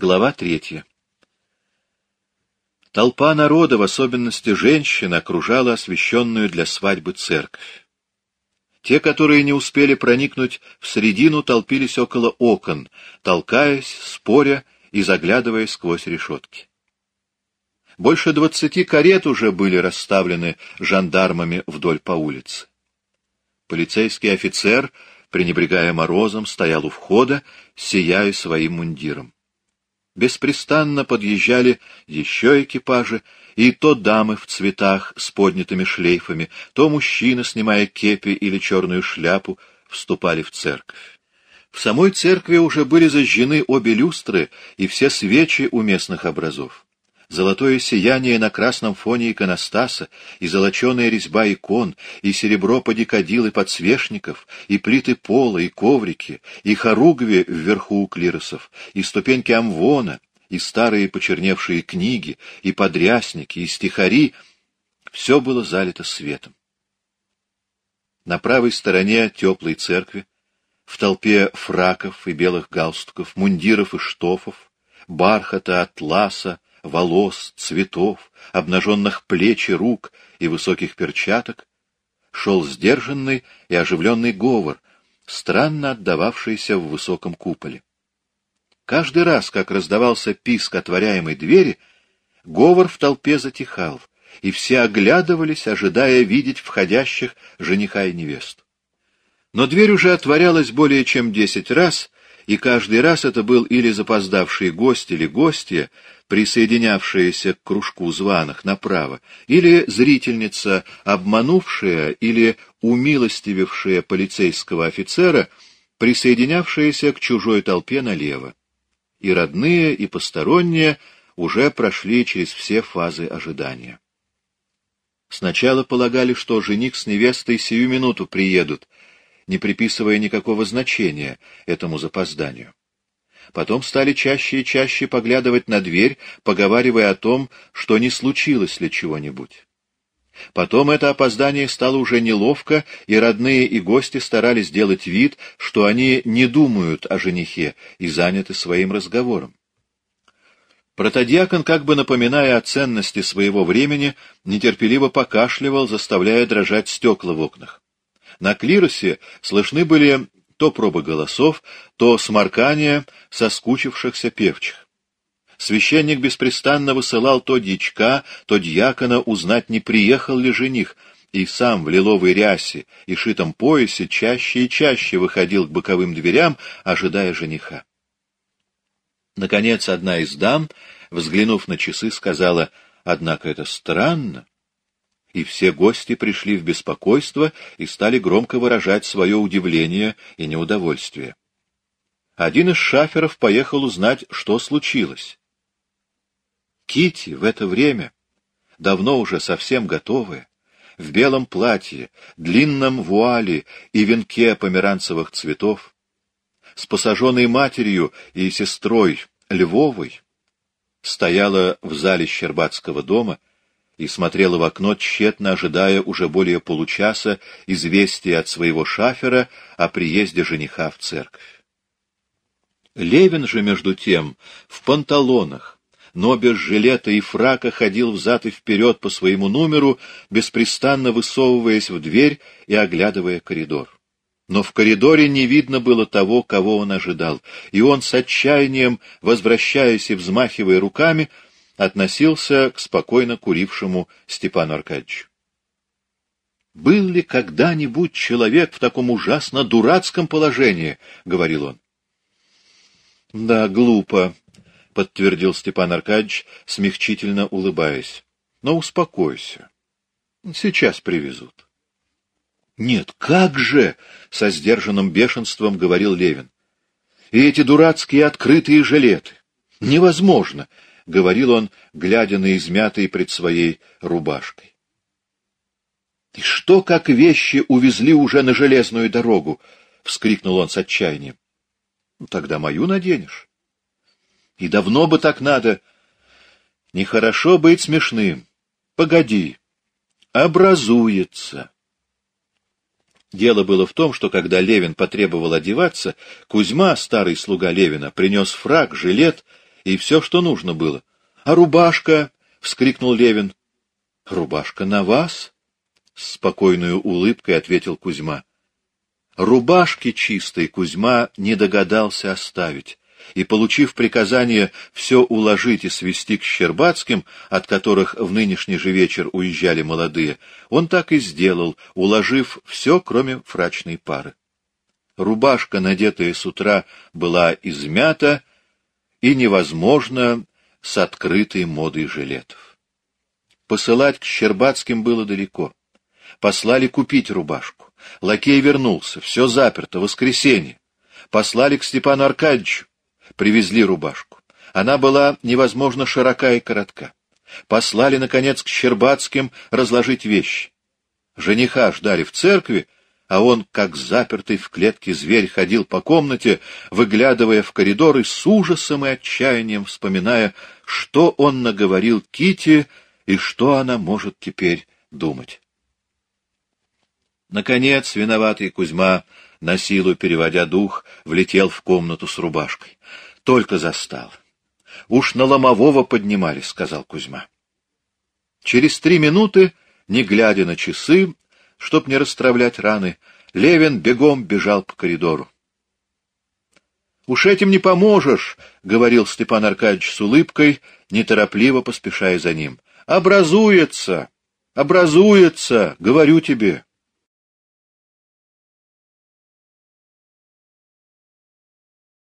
Глава третья. Толпа народа, в особенности женщин, окружала освященную для свадьбы церковь. Те, которые не успели проникнуть в середину, толпились около окон, толкаясь, споря и заглядывая сквозь решетки. Больше двадцати карет уже были расставлены жандармами вдоль по улице. Полицейский офицер, пренебрегая морозом, стоял у входа, сияя своим мундиром. Беспрестанно подъезжали еще экипажи, и то дамы в цветах с поднятыми шлейфами, то мужчины, снимая кепи или черную шляпу, вступали в церковь. В самой церкви уже были зажжены обе люстры и все свечи у местных образов. Золотое сияние на красном фоне иконостаса, и золоченая резьба икон, и серебро подикадил и подсвечников, и плиты пола, и коврики, и хоругви вверху у клиросов, и ступеньки амвона, и старые почерневшие книги, и подрясники, и стихари — все было залито светом. На правой стороне теплой церкви, в толпе фраков и белых галстуков, мундиров и штофов, бархата, атласа, волос, цветов, обнаженных плеч и рук и высоких перчаток, шел сдержанный и оживленный говор, странно отдававшийся в высоком куполе. Каждый раз, как раздавался писк отворяемой двери, говор в толпе затихал, и все оглядывались, ожидая видеть входящих жениха и невесту. Но дверь уже отворялась более чем десять раз, и каждый раз это был или запоздавший гость или гостья, присоединявшаяся к кружку званых направо, или зрительница, обманувшая или умилостивившая полицейского офицера, присоединявшаяся к чужой толпе налево. И родные, и посторонние уже прошли через все фазы ожидания. Сначала полагали, что жених с невестой сию минуту приедут, не приписывая никакого значения этому запозданию. Потом стали чаще и чаще поглядывать на дверь, поговаривая о том, что не случилось ли чего-нибудь. Потом это опоздание стало уже неловко, и родные и гости старались сделать вид, что они не думают о женихе и заняты своим разговором. Протодиакон, как бы напоминая о ценности своего времени, нетерпеливо покашливал, заставляя дрожать стекла в окнах. На клиросе слышны были то пробы голосов, то сморкание соскучившихся певчих. Священник беспрестанно высылал то дьячка, то дьякона узнать, не приехал ли жених, и сам в лиловой рясе и шитом поясе чаще и чаще выходил к боковым дверям, ожидая жениха. Наконец, одна из дам, взглянув на часы, сказала, «Однако это странно и все гости пришли в беспокойство и стали громко выражать свое удивление и неудовольствие. Один из шаферов поехал узнать, что случилось. Кити в это время, давно уже совсем готовая, в белом платье, длинном вуале и венке померанцевых цветов, с посаженной матерью и сестрой Львовой, стояла в зале Щербатского дома и смотрела в окно, тщетно ожидая уже более получаса известия от своего шафера о приезде жениха в церковь. Левин же, между тем, в панталонах, но без жилета и фрака ходил взад и вперед по своему номеру, беспрестанно высовываясь в дверь и оглядывая коридор. Но в коридоре не видно было того, кого он ожидал, и он с отчаянием, возвращаясь и взмахивая руками, относился к спокойно курившему Степану Аркадьевичу. «Был ли когда-нибудь человек в таком ужасно дурацком положении?» — говорил он. «Да, глупо», — подтвердил Степан Аркадьевич, смягчительно улыбаясь. «Но успокойся. Сейчас привезут». «Нет, как же!» — со сдержанным бешенством говорил Левин. «И эти дурацкие открытые жилеты! Невозможно! — говорил он, глядя на измятый пред своей рубашкой. — И что, как вещи увезли уже на железную дорогу? — вскрикнул он с отчаянием. — Тогда мою наденешь. — И давно бы так надо. Нехорошо быть смешным. Погоди. Образуется. Дело было в том, что когда Левин потребовал одеваться, Кузьма, старый слуга Левина, принес фраг, жилет — и все, что нужно было. — А рубашка? — вскрикнул Левин. — Рубашка на вас? — с спокойной улыбкой ответил Кузьма. Рубашки чистой Кузьма не догадался оставить, и, получив приказание все уложить и свести к Щербатским, от которых в нынешний же вечер уезжали молодые, он так и сделал, уложив все, кроме фрачной пары. Рубашка, надетая с утра, была измята и невозможно с открытой модой жилетов. Посылать к Щербатским было далеко. Послали купить рубашку. Лакей вернулся, все заперто, воскресенье. Послали к Степану Аркадьевичу, привезли рубашку. Она была невозможно широка и коротка. Послали, наконец, к Щербатским разложить вещи. Жениха ждали в церкви, а он, как запертый в клетке зверь, ходил по комнате, выглядывая в коридоры с ужасом и отчаянием, вспоминая, что он наговорил Кити и что она может теперь думать. Наконец, виноватый Кузьма, на силу переводя дух, влетел в комнату с рубашкой. Только застал. — Уж на ломового поднимали, — сказал Кузьма. Через три минуты, не глядя на часы, чтоб не расстравлять раны, Левин бегом бежал по коридору. — Уж этим не поможешь, — говорил Степан Аркадьевич с улыбкой, неторопливо поспешая за ним. — Образуется! Образуется! Говорю тебе!